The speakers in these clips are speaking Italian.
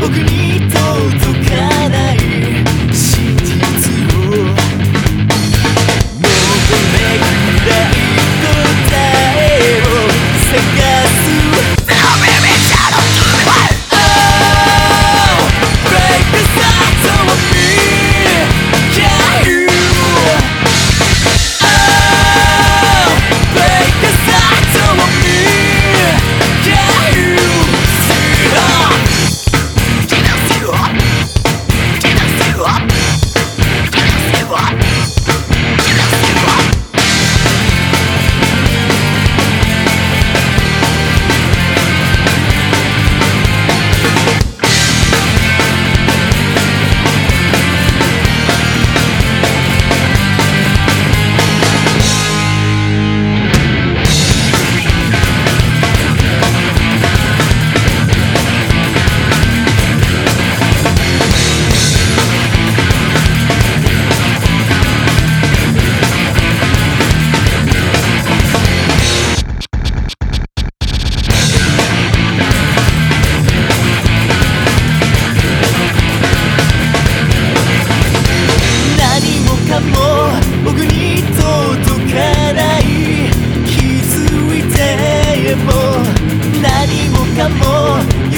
僕に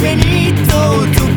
infinito tu